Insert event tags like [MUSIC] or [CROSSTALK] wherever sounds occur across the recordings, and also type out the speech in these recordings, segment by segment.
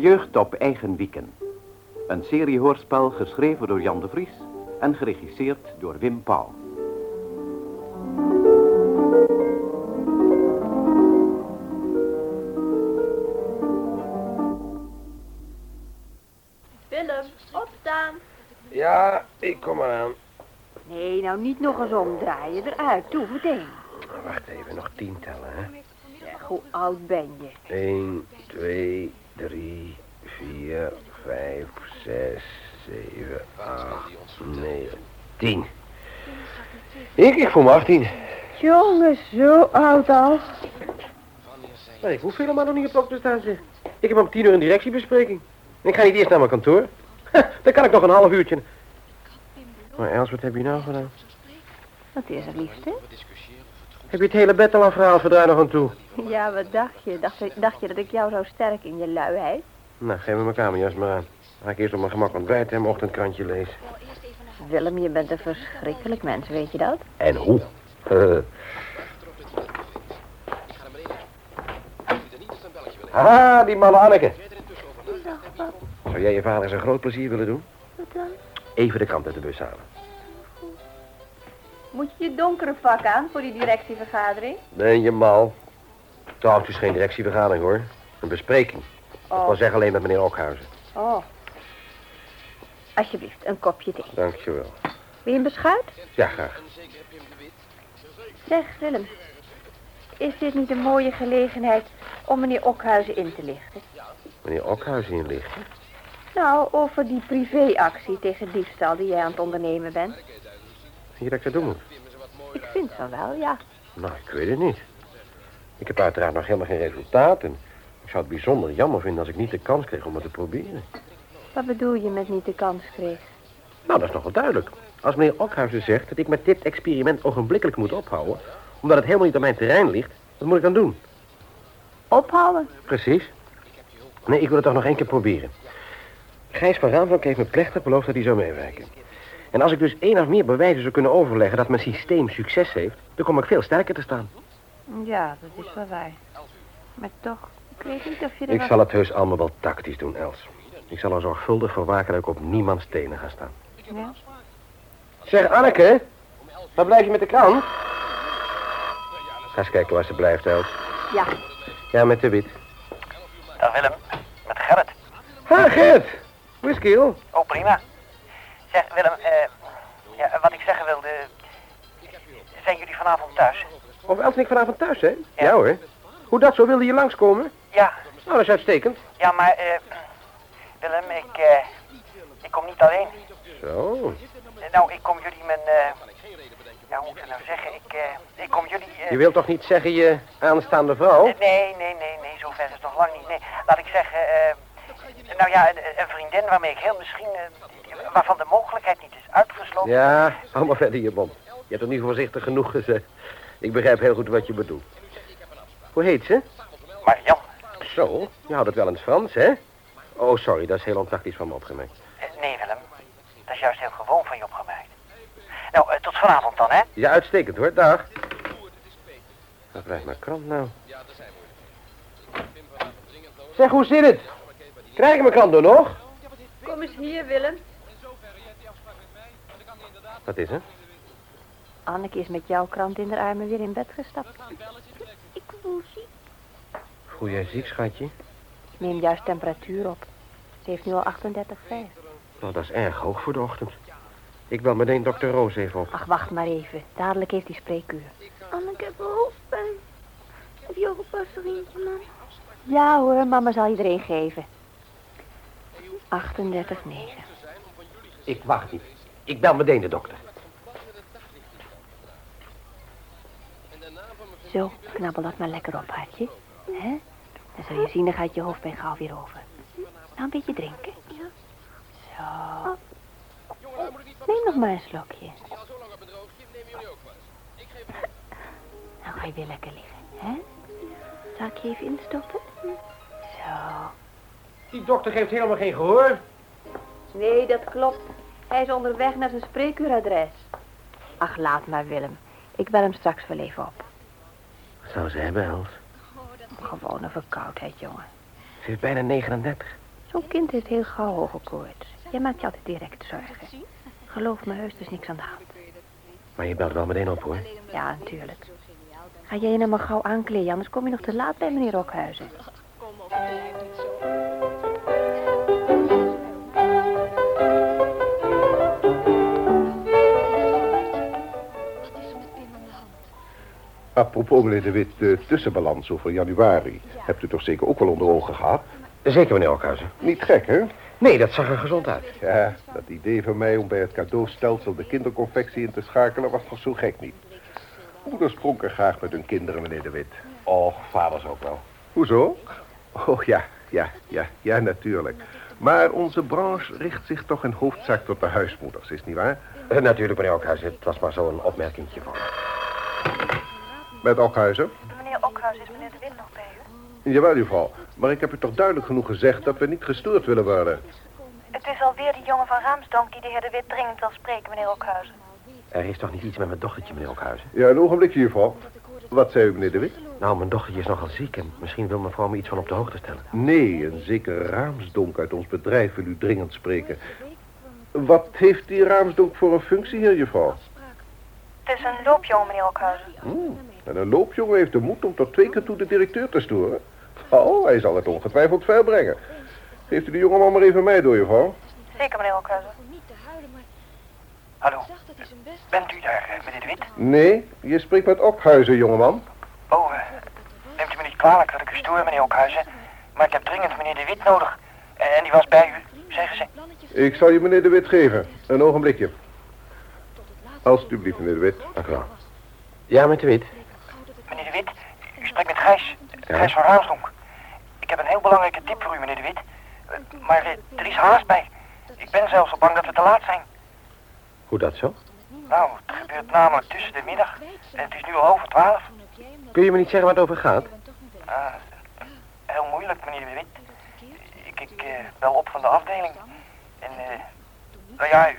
De jeugd op eigen wieken. Een serie hoorspel geschreven door Jan de Vries en geregisseerd door Wim Pauw. Willem, opstaan. Ja, ik kom eraan. Nee, nou niet nog eens omdraaien. Eruit, toe, meteen. Wacht even, nog tien tellen, hè. Zeg, hoe oud ben je? 1, 2, 3, 4, 5, 6, 7, 8, 9, 10. Ik, ik voel me 18. Jongens, zo oud al. Maar ik hoef helemaal nog niet op te staan, zeg. Ik heb om tien uur een directiebespreking. En ik ga niet eerst naar mijn kantoor. [LAUGHS] Dan kan ik nog een half uurtje. Maar Els, wat heb je nou gedaan? Wat is er, liefste? Heb je het hele bed al afgehaald, verdraai nog aan toe? Ja, wat dacht je? Dacht, dacht je dat ik jou zou sterken in je luiheid? Nou, geef me mijn kamerjas maar aan. Ga ik eerst op mijn gemak ontbijten en mijn ochtendkrantje lezen. Willem, je bent een verschrikkelijk mens, weet je dat? En hoe? [LAUGHS] Ah, die malle Anneke. Zou jij je vader eens een groot plezier willen doen? Wat dan? Even de krant uit de bus halen. Moet je je donkere vak aan voor die directievergadering? Ben je mal? Trouwens, is geen directievergadering hoor. Een bespreking. Dat Oh. wil zeggen alleen met meneer Okhuizen. Oh. Alsjeblieft, een kopje thee. Dankjewel. Wil je een beschuit? Ja, graag. Zeg, Willem. Is dit niet een mooie gelegenheid om meneer Okhuizen in te lichten? Meneer Okhuizen in lichten. Nou, over die privéactie tegen diefstal die jij aan het ondernemen bent. Vind je dat ik dat doen moet? Ik vind van wel, ja. Nou, ik weet het niet. Ik heb uiteraard nog helemaal geen resultaat. En ik zou het bijzonder jammer vinden als ik niet de kans kreeg om het te proberen. Wat bedoel je met niet de kans kreeg? Nou, dat is nog wel duidelijk. Als meneer Okhuizen zegt dat ik met dit experiment ogenblikkelijk moet ophouden... omdat het helemaal niet aan mijn terrein ligt, wat moet ik dan doen? Ophouden? Precies. Nee, ik wil het toch nog één keer proberen. Gijs van Raamvlok heeft me plechtig beloofd dat hij zou meewerken. En als ik dus één of meer bewijzen zou kunnen overleggen dat mijn systeem succes heeft... dan kom ik veel sterker te staan. Ja, dat is wel waar. Maar toch, ik weet niet of je er Ik wat- zal het heus allemaal wel tactisch doen, Els. Ik zal er zorgvuldig voor waken dat ik op niemands tenen ga staan. Ja? Zeg, Anneke, waar blijf je met de krant? Ga eens kijken waar ze blijft, Els. Ja. Ja, met de wit. Dag Willem, met Gerrit. Ha, Gert. Hoe is het, Kiel? Oh, prima. Zeg Willem, eh, ja, wat ik zeggen wilde... Zijn jullie vanavond thuis? Of Els en ik vanavond thuis, hè? Ja. Ja. hoor. Hoe dat zo, wilde je langskomen? Ja, Nou, dat is uitstekend. ja, maar eh, Willem, ik, eh, ik kom niet alleen. Zo. Nou, ik kom jullie mijn... ja, hoe moet ik nou zeggen? Ik, ik kom jullie... Je wilt toch niet zeggen je aanstaande vrouw? Nee, nee, nee, nee, zover is het nog lang niet. Nee, laat ik zeggen, nou ja, een, een vriendin waarmee ik heel misschien, waarvan de mogelijkheid niet is uitgesloten. Ja, hou maar verder je mond. Je hebt toch niet voorzichtig genoeg gezegd. Ik begrijp heel goed wat je bedoelt. Hoe heet ze? Marian, Zo, je houdt het wel in het Frans, hè? Oh, sorry, dat is heel ontactisch van me opgemerkt. eh, nee Willem, dat is juist heel gewoon van je opgemerkt. Nou, eh, tot vanavond dan, hè? Ja, uitstekend hoor, dag. Wat blijft mijn krant nou? Zeg, hoe zit het? Krijg ik mijn krant door nog? Kom eens hier, Willem. Wat is er? Anneke is met jouw krant in de armen weer in bed gestapt. Ik voel ziek. Voel jij ziek, schatje? Neem juist temperatuur op. Ze heeft nu al 38,5. Nou, dat is erg hoog voor de ochtend. Ik bel meteen dokter Roos even op. Ach, wacht maar even. Dadelijk heeft hij spreekuur. Anneke heeft hoofdpijn. Heb je ook een? Ja hoor, mama zal je er een geven. 38,9. Ik wacht niet. Ik bel meteen de dokter. Zo, knabbel dat maar lekker op, hartje. Hè? Dan zul je zien, dan gaat je hoofdpijn gauw weer over. Nou, een beetje drinken. Ja. Zo. Neem nog maar een slokje. Nou ga je weer lekker liggen, hè? Zal ik je even instoppen? Zo. Die dokter geeft helemaal geen gehoor. Nee, dat klopt. Hij is onderweg naar zijn spreekuuradres. Ach, laat maar, Willem. Ik bel hem straks wel even op. Wat zou ze hebben, Els? Gewoon een verkoudheid, jongen. Ze is bijna 39. Zo'n kind heeft heel gauw hoge koorts. Jij maakt je altijd direct zorgen. Geloof me, heus, er is niks aan de hand. Maar je belt wel meteen op, hoor. Ja, natuurlijk. Ga jij je nou maar gauw aankleden, anders kom je nog te laat bij meneer Rokhuizen. Apropos, meneer De Wit, de tussenbalans over januari. Hebt u toch zeker ook wel onder ogen gehad? Zeker, meneer Okhuizen. Niet gek, hè? Nee, dat zag er gezond uit. Ja, dat idee van mij om bij het cadeaustelsel de kinderconfectie in te schakelen was toch zo gek niet. Moeders pronken graag met hun kinderen, meneer De Wit. Och, vaders ook wel. Hoezo? Oh ja, ja, ja, ja, natuurlijk. Maar onze branche richt zich toch in hoofdzaak tot de huismoeders, is niet waar? Eh, natuurlijk, meneer Okhuizen. Het was maar zo'n opmerkingje van. Met Okhuizen? Meneer Okhuis, is meneer De Wit nog bij u? Jawel, juffrouw. Maar ik heb u toch duidelijk genoeg gezegd dat we niet gestoord willen worden. Het is alweer die jongen van Raamsdonk die de heer De Wit dringend wil spreken, meneer Okhuizen. Er is toch niet iets met mijn dochtertje, meneer Okhuizen? Ja, een ogenblikje, juffrouw. Wat zei u, meneer De Wit? Nou, mijn dochtertje is nogal ziek en misschien wil mevrouw me iets van op de hoogte stellen. Nee, een zeker Raamsdonk uit ons bedrijf wil u dringend spreken. Wat heeft die Raamsdonk voor een functie hier, juffrouw? Het is een loopjongen, meneer Okhuizen. Hmm, en een loopjongen heeft de moed om tot twee keer toe de directeur te storen. Oh, hij zal het ongetwijfeld ver brengen. Geeft u de jongeman maar even mij door, juffrouw. Zeker, meneer Okhuizen. Hallo, bent u daar, eh, meneer De Wit? Nee, je spreekt met Okhuizen, jongeman. Oh, eh, neemt u me niet kwalijk dat ik u stoor, meneer Okhuizen. Maar ik heb dringend meneer De Wit nodig. En, en die was bij u, zeggen ze. Ik zal je meneer De Wit geven. Een ogenblikje. Alsjeblieft, meneer De Wit. Dank u wel. Ja, met de wit. Gijs. Gijs van Raamsdonk. Ik heb een heel belangrijke tip voor u, meneer De Wit. Maar eh, er is haast bij. Ik ben zelfs al bang dat we te laat zijn. Hoe dat zo? Nou, het gebeurt namelijk tussen de middag. En het is nu al over twaalf. Kun je me niet zeggen waar het over gaat? Ah, heel moeilijk, meneer De Wit. Ik, ik eh, bel op van de afdeling. En, eh, nou ja, u,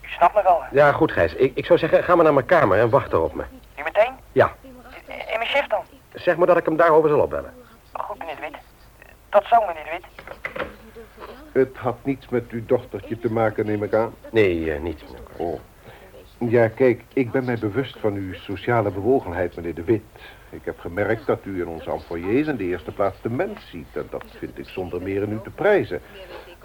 u snapt me wel. Ja, goed, Gijs. Ik, ik zou zeggen, ga maar naar mijn kamer en wacht er op me. Nu meteen? Ja. En mijn chef dan? Zeg maar dat ik hem daarover zal opbellen. Goed, meneer De Wit. Tot zo, meneer De Wit. Het had niets met uw dochtertje te maken, neem ik aan. Nee, eh, niet. Oh. Ja, kijk, ik ben mij bewust van uw sociale bewogenheid, meneer De Wit. Ik heb gemerkt dat u in onze employés in de eerste plaats de mens ziet. En dat vind ik zonder meer in u te prijzen.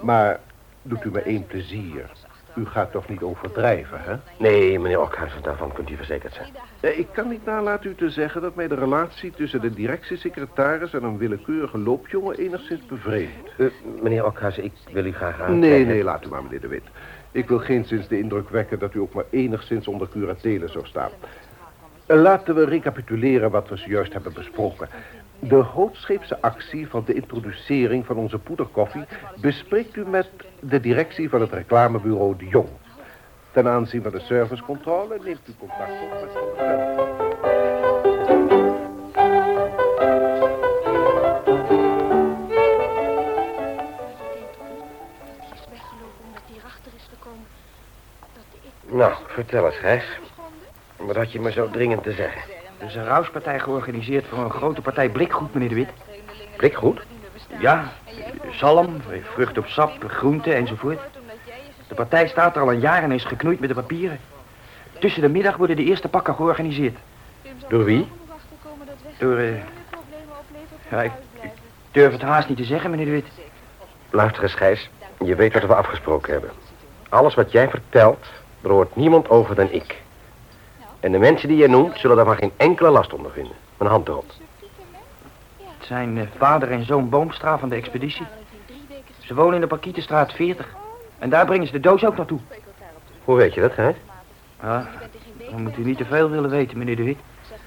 Maar doet u me één plezier. U gaat toch niet overdrijven, hè? Nee, meneer Okhuizen, daarvan kunt u verzekerd zijn. Ik kan niet nalaten u te zeggen dat mij de relatie tussen de directiesecretaris en een willekeurige loopjongen enigszins bevreemdt. Eh, meneer Okhuizen, ik wil u graag aan. Nee, nee, laat u maar, meneer De Wit. Ik wil geenszins de indruk wekken dat u ook maar enigszins onder curatele zou staan. Eh, Laten we recapituleren wat we zojuist hebben besproken. De grootscheepse actie van de introducering van onze poederkoffie... bespreekt u met de directie van het reclamebureau De Jong. Ten aanzien van de servicecontrole neemt u contact op met Velde. Nou, vertel eens, Gijs. Wat had je me zo dringend te zeggen? Er is een rouwspartij georganiseerd voor een grote partij blikgoed, meneer De Wit. Blikgoed? Ja, zalm, vrucht op sap, groenten enzovoort. De partij staat er al een jaar en is geknoeid met de papieren. Tussen de middag worden de eerste pakken georganiseerd. Door wie? Door, eh... Ja, ik, ik durf het haast niet te zeggen, meneer De Wit. Luister eens, Gijs. Je weet wat we afgesproken hebben. Alles wat jij vertelt, er hoort niemand over dan ik. En de mensen die je noemt, zullen daarvan geen enkele last ondervinden. Mijn hand erop. Het zijn eh, vader en zoon Boomstra van de expeditie. Ze wonen in de Parkietenstraat 40. En daar brengen ze de doos ook naartoe. Hoe weet je dat, Gijs? Ja, dan moet u niet te veel willen weten, meneer De Wit.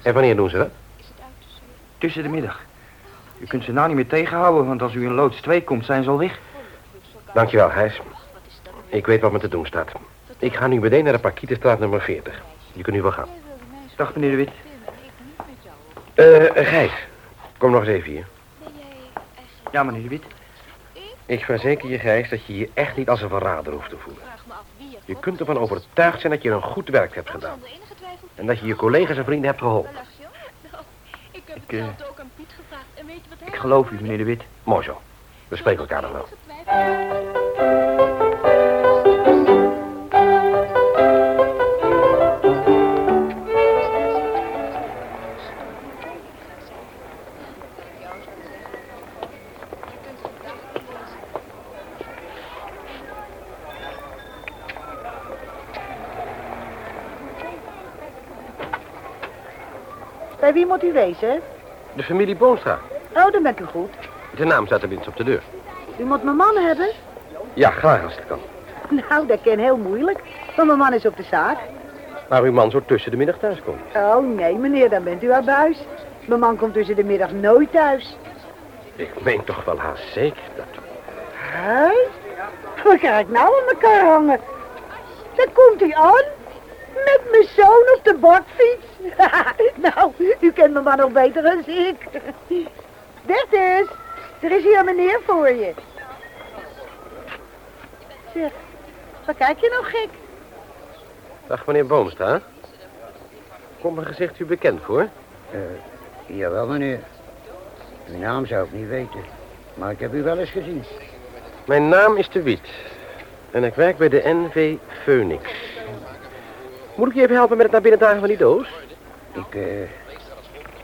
En wanneer doen ze dat? Tussen de middag. U kunt ze nou niet meer tegenhouden, want als u in loods 2 komt, zijn ze al weg. Dankjewel, Gijs. Ik weet wat me te doen staat. Ik ga nu meteen naar de Parkietenstraat nummer 40. Je kunt nu wel gaan. Dag, meneer De Wit. Eh, Gijs. Kom nog eens even hier. Ja, meneer De Wit. Ik verzeker je, Gijs, dat je je echt niet als een verrader hoeft te voelen. Je kunt ervan overtuigd zijn dat je een goed werk hebt gedaan. En dat je je collega's en vrienden hebt geholpen. Ik, eh, ik geloof u, meneer De Wit. Mooi zo. We spreken elkaar nog wel. Bij wie moet u wezen? De familie Boonstra. Oh, dan ben ik u goed. De naam staat tenminste op de deur. U moet mijn man hebben? Ja, graag als het kan. Nou, dat kan heel moeilijk. Want mijn man is op de zaak. Maar uw man zo tussen de middag thuis komt. Oh, nee, meneer, dan bent u aan buis. Mijn man komt tussen de middag nooit thuis. Ik meen toch wel haast zeker dat... Hé? Wat ga ik nou aan elkaar hangen? Dan komt hij aan. Met mijn zoon op de bakfiets. [LAUGHS] nou, u kent mijn man nog beter dan ik. Bertus, er is hier een meneer voor je. Zeg, wat kijk je nou gek? Dag, meneer Boomstra. Komt mijn gezicht u bekend voor? Uh, jawel, meneer. Uw naam zou ik niet weten. Maar ik heb u wel eens gezien. Mijn naam is De Wiet. En ik werk bij de NV Phoenix. Moet ik je even helpen met het naar binnen dragen van die doos? Ik, eh...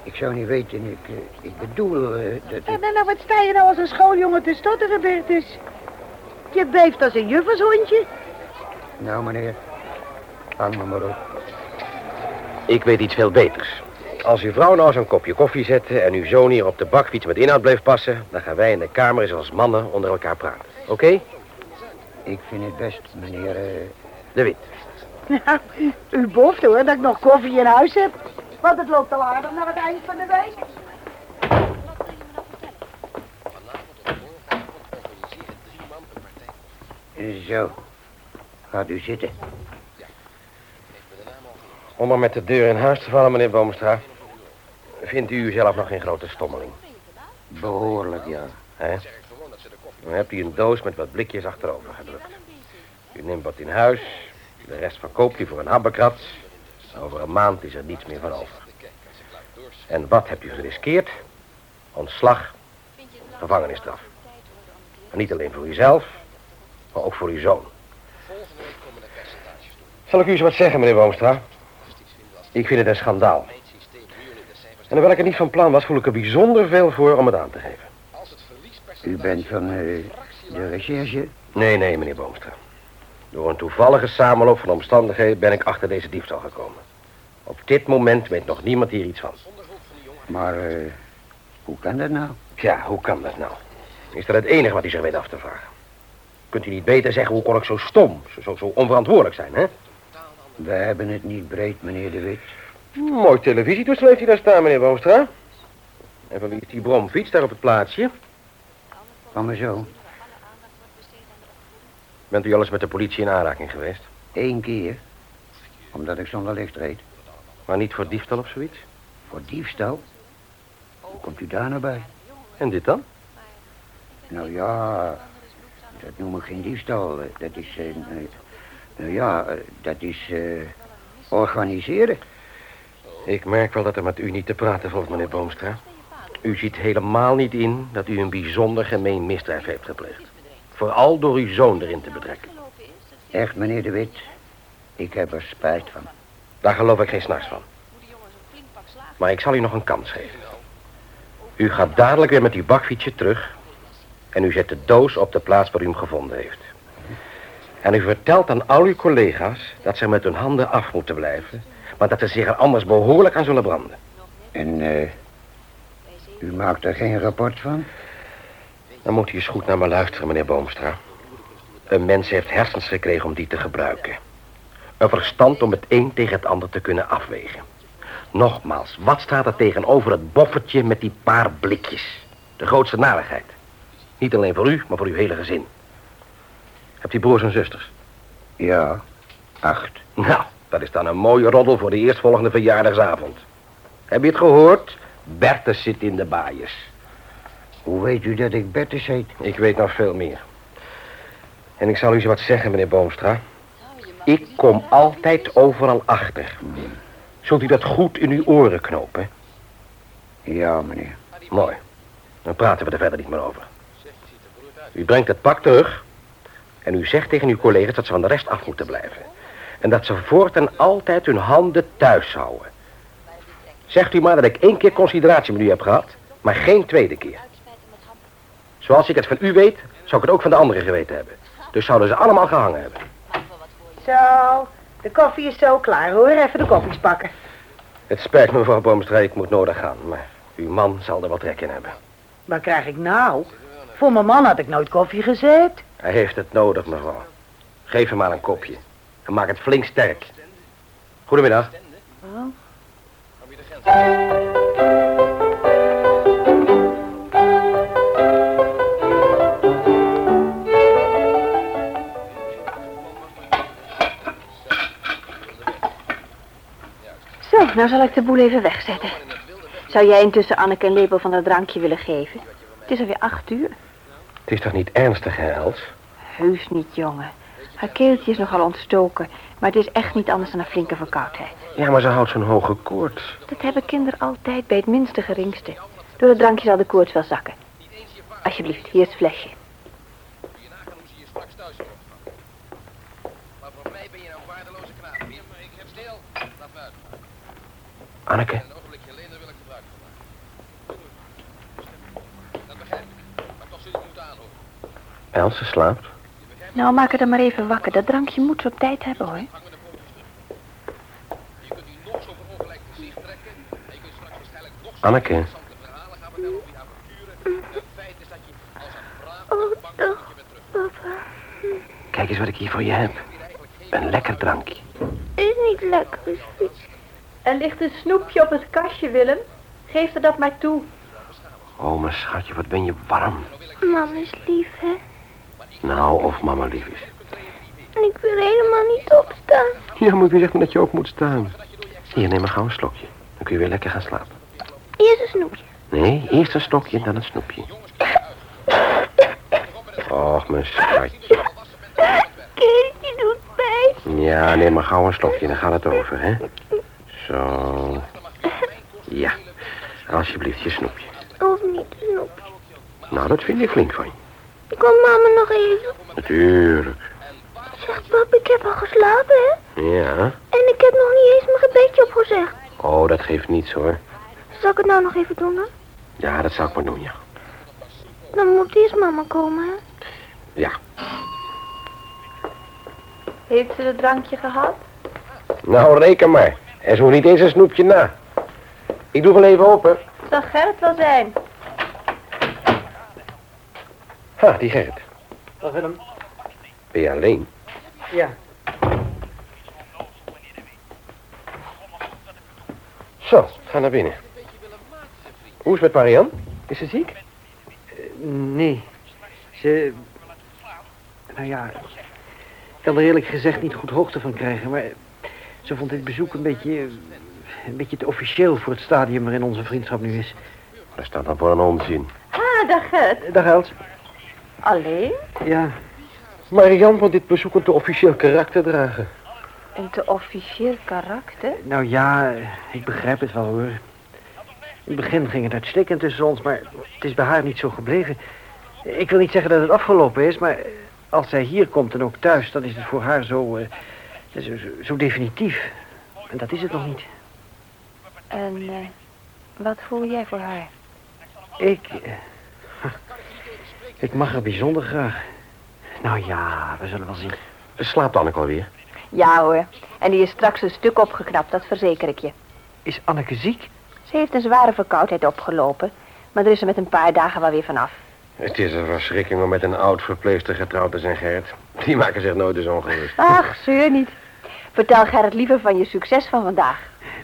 ik zou niet weten. Ik, uh, ik bedoel uh, dat ik... En nou, wat sta je nou als een schooljongen te stotteren, Bertus? Je beeft als een juffershondje. Nou, meneer. Hang me maar op. Ik weet iets veel beters. Als uw vrouw nou zo'n kopje koffie zette en uw zoon hier op de bakfiets met inhoud bleef passen... dan gaan wij in de kamer eens als mannen onder elkaar praten. Oké? Ik vind het best, meneer... Uh... De Wit. Nou, u boft hoor dat ik nog koffie in huis heb. Want het loopt al aardig naar het eind van de week. Zo. Gaat u zitten. Om maar met de deur in huis te vallen, meneer Boomstra. Vindt u zelf nog geen grote stommeling? Behoorlijk, ja. Hè? Dan hebt u een doos met wat blikjes achterover gedrukt. U neemt wat in huis, de rest verkoopt u voor een habbekrat. Over een maand is er niets meer van over. En wat hebt u geriskeerd? Ontslag, gevangenisstraf. En niet alleen voor uzelf, maar ook voor uw zoon. Zal ik u eens wat zeggen, meneer Boomstra? Ik vind het een schandaal. En hoewel ik er niet van plan was, voel ik er bijzonder veel voor om het aan te geven. U bent van uh, de recherche? Nee, nee, meneer Boomstra. Door een toevallige samenloop van omstandigheden ben ik achter deze diefstal gekomen. Op dit moment weet nog niemand hier iets van. Maar uh, hoe kan dat nou? Ja, hoe kan dat nou? Is dat het enige wat u zich weet af te vragen? Kunt u niet beter zeggen, hoe kon ik zo stom, zo, zo, zo onverantwoordelijk zijn, hè? We hebben het niet breed, meneer De Wit. Mooi televisietoestel heeft hij daar staan, meneer Boomstra. En van wie is die bromfiets daar op het plaatsje? Van zoon. Bent u al eens met de politie in aanraking geweest? Eén keer. Omdat ik zonder licht reed. Maar niet voor diefstal of zoiets? Voor diefstal? Hoe komt u daar nou bij? En dit dan? Nou ja, dat noem ik geen diefstal. Dat is, uh, nou ja, dat is uh, organiseren. Ik merk wel dat er met u niet te praten valt, meneer Boomstra. U ziet helemaal niet in dat u een bijzonder gemeen misdrijf heeft gepleegd. Vooral door uw zoon erin te betrekken. Echt, meneer De Wit. Ik heb er spijt van. Daar geloof ik geen s'nachts van. Maar ik zal u nog een kans geven. U gaat dadelijk weer met uw bakfietsje terug... en u zet de doos op de plaats waar u hem gevonden heeft. En u vertelt aan al uw collega's dat ze met hun handen af moeten blijven... maar dat ze zich er anders behoorlijk aan zullen branden. En, eh... u maakt er geen rapport van? Dan moet u eens goed naar me luisteren, meneer Boomstra. Een mens heeft hersens gekregen om die te gebruiken. Een verstand om het een tegen het ander te kunnen afwegen. Nogmaals, wat staat er tegenover het boffertje met die paar blikjes? De grootste narigheid. Niet alleen voor u, maar voor uw hele gezin. Hebt u broers en zusters? Ja, acht. Nou, dat is dan een mooie roddel voor de eerstvolgende verjaardagsavond. Heb je het gehoord? Bertus zit in de baaiers. Hoe weet u dat ik Bertus heet? Ik weet nog veel meer. En ik zal u eens wat zeggen, meneer Boomstra. Ik kom altijd overal achter. Zult u dat goed in uw oren knopen? Ja, meneer. Mooi. Dan praten we er verder niet meer over. U brengt het pak terug. En u zegt tegen uw collega's dat ze van de rest af moeten blijven. En dat ze voortaan altijd hun handen thuis houden. Zegt u maar dat ik één keer consideratie met u heb gehad, maar geen tweede keer. Zoals ik het van u weet, zou ik het ook van de anderen geweten hebben. Dus zouden ze allemaal gehangen hebben. Zo, de koffie is zo klaar hoor. Even de koffies pakken. Het spijt me, mevrouw Boomstra, ik moet nodig gaan. Maar uw man zal er wat trek in hebben. Wat krijg ik nou? Voor mijn man had ik nooit koffie gezet. Hij heeft het nodig, mevrouw. Geef hem maar een kopje. En maak het flink sterk. Goedemiddag. Zo, nou zal ik de boel even wegzetten. Zou jij intussen Anneke een lepel van dat drankje willen geven? Het is alweer acht uur. Het is toch niet ernstig, hè, Els? Heus niet, jongen. Haar keeltje is nogal ontstoken, maar het is echt niet anders dan een flinke verkoudheid. Ja, maar ze houdt zo'n hoge koorts. Dat hebben kinderen altijd bij het minste geringste. Door het drankje zal de koorts wel zakken. Alsjeblieft, hier is het flesje. Anneke, Els, ze slaapt. Nou, maak haar dan maar even wakker. Dat drankje moet ze op tijd hebben, hoor. Anneke, Oh, papa. kijk eens wat ik hier voor je heb. Een lekker drankje. Is niet lekker. Er ligt een snoepje op het kastje, Willem. Geef er dat maar toe. Oh, mijn schatje, wat ben je warm. Mam is lief, hè? Nou, of mama lief is. En ik wil helemaal niet opstaan. Ja, maar wie zegt me dat je ook moet staan? Hier, neem maar gauw een slokje. Dan kun je weer lekker gaan slapen. Eerst een snoepje. Nee, eerst een stokje en dan een snoepje. Och, mijn schatje. Keertje doet pijn. Ja, neem maar gauw een slokje, dan gaat het over, hè? Zo. Ja, alsjeblieft, je snoepje. Of niet een snoepje. Nou, dat vind ik flink van je. Kom mama nog even. Natuurlijk. Zeg pap, ik heb al geslapen, hè? Ja. En ik heb nog niet eens mijn gebedje opgezegd. Oh, dat geeft niets, hoor. Zal ik het nou nog even doen, dan? Ja, dat zou ik maar doen, ja. Dan moet eerst mama komen, hè? Ja. Heeft ze het drankje gehad? Nou, reken maar. En zo niet eens een snoepje na. Ik doe wel even open. Zal Gerrit wel zijn? Ha, die Gerrit. Dag Willem. Ben je alleen? Ja. Zo, ga naar binnen. Hoe is het met Marianne? Is ze ziek? Nee. Ze... Nou ja... Ik kan er eerlijk gezegd niet goed hoogte van krijgen, maar... Ze vond dit bezoek een beetje... Een beetje te officieel voor het stadium waarin onze vriendschap nu is. Daar staat dan voor een onzin. Ah, dag Gerrit. Dag Els. Alleen? Ja, Marianne vond dit bezoek een te officieel karakter dragen. Een te officieel karakter? nou ja, ik begrijp het wel hoor. In het begin ging het uitstekend tussen ons, maar het is bij haar niet zo gebleven. Ik wil niet zeggen dat het afgelopen is, maar als zij hier komt en ook thuis, dan is het voor haar zo, eh, zo, zo, zo definitief. En dat is het nog niet. En eh, wat voel jij voor haar? Ik... eh, [LAUGHS] ik mag haar bijzonder graag. Nou ja, we zullen wel zien. Slaapt Anneke alweer? Ja hoor. En die is straks een stuk opgeknapt, dat verzeker ik je. Is Anneke ziek? Ze heeft een zware verkoudheid opgelopen. Maar er is er met een paar dagen wel weer vanaf. Het is een verschrikking om met een oud verpleegster getrouwd te zijn, Gerrit. Die maken zich nooit eens ongerust. Ach, zeur niet. Vertel Gerrit liever van je succes van vandaag.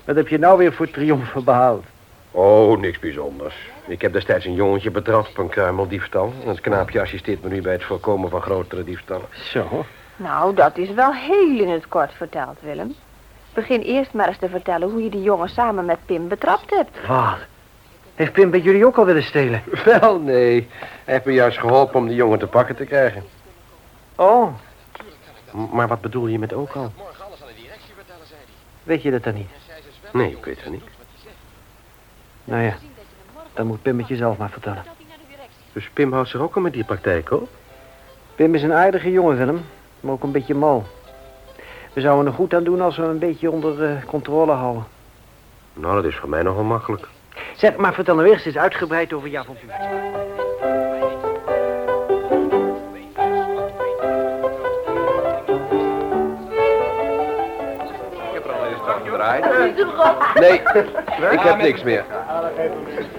Wat heb je nou weer voor triomfen behaald? Oh, niks bijzonders. Ik heb destijds een jongetje betrapt op een kruimeldiefstal. En het knaapje assisteert me nu bij het voorkomen van grotere diefstallen. Zo. Nou, dat is wel heel in het kort verteld, Willem. Begin eerst maar eens te vertellen hoe je die jongen samen met Pim betrapt hebt. Wat? Heeft Pim bij jullie ook al willen stelen? Wel, nee. Hij heeft me juist geholpen om die jongen te pakken te krijgen. Oh, M- Maar wat bedoel je met ook al? Weet je dat dan niet? Nee, ik weet het niet. Nou ja, dan moet Pim het jezelf maar vertellen. Dus Pim houdt zich ook al met die praktijk op? Pim is een aardige jongen, Willem. Maar ook een beetje mal. We zouden er goed aan doen als we hem een beetje onder controle houden. Nou, dat is voor mij nogal makkelijk. Zeg, maar vertel nou eerst eens uitgebreid over je avontuur. Nee, ik heb niks meer.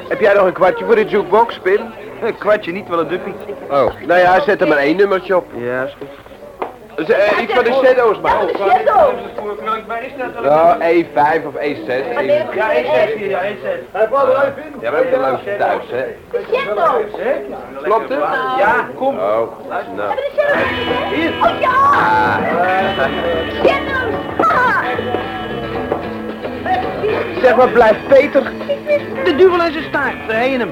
Heb jij nog een kwartje voor de jukebox, Pim? Een kwartje niet, wel een duppie. Oh, nou ja, zet er maar één nummertje op. Ja, is goed. Z- eh, iets van de shadows, maar. Ja, E5 of E6. één- Ja, 1,6 hier, ja, 1,6. Ja, we hebben langs thuis, hè. Klopt het? Ja, kom. Oh, nou. Oh ja! Shadows! Zeg maar, blijf Peter. De duvel in zijn staart, daar heen hem.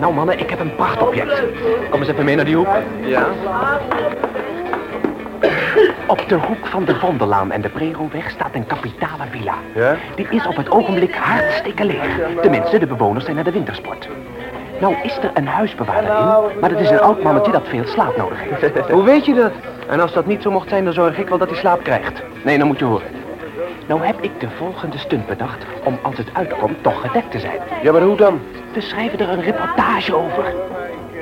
Nou mannen, ik heb een prachtobject. Kom eens even mee naar die hoek. Ja? Op de hoek van de Vondellaan en de Preroweg staat een kapitale villa. Ja? Die is op het ogenblik hartstikke leeg. Tenminste, de bewoners zijn naar de wintersport. Nou is er een huisbewaarder in, maar het is een oud mannetje dat veel slaap nodig heeft. Hoe weet je dat? En als dat niet zo mocht zijn, dan zorg ik wel dat hij slaap krijgt. Nee, dan moet je horen. Nou heb ik de volgende stunt bedacht om als het uitkomt toch gedekt te zijn. Ja, maar hoe dan? We schrijven er een reportage over.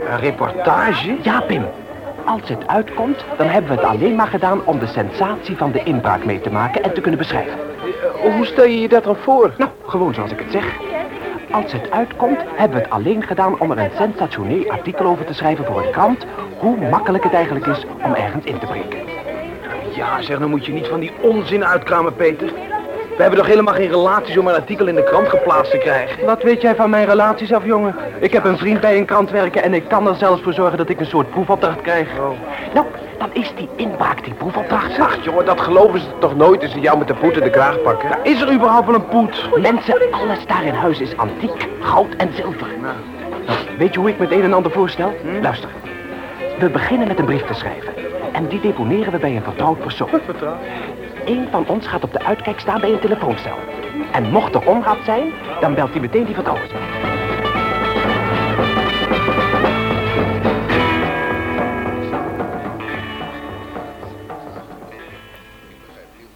Een reportage? Ja, Pim. Als het uitkomt, dan hebben we het alleen maar gedaan om de sensatie van de inbraak mee te maken en te kunnen beschrijven. Hoe stel je je dat dan voor? Nou, gewoon zoals ik het zeg. Als het uitkomt, hebben we het alleen gedaan om er een sensationeel artikel over te schrijven voor een krant, hoe makkelijk het eigenlijk is om ergens in te breken. Ja, zeg, dan moet je niet van die onzin uitkramen, Peter. We hebben toch helemaal geen relaties om een artikel in de krant geplaatst te krijgen? Wat weet jij van mijn relaties af, jongen? Ik heb een vriend bij een krant werken en ik kan er zelfs voor zorgen dat ik een soort proefopdracht krijg. Nou, dan is die inbraak die proefopdracht. Ach, jongen, dat geloven ze toch nooit als ze jou met de poet in de kraag pakken? Is er überhaupt wel een poet? Mensen, alles daar in huis is antiek, goud en zilver. Nou, weet je hoe ik me het een en ander voorstel? Luister. We beginnen met een brief te schrijven. En die deponeren we bij een vertrouwd persoon. Eén van ons gaat op de uitkijk staan bij een telefooncel. En mocht er onraad zijn, dan belt hij meteen die vertrouwensman.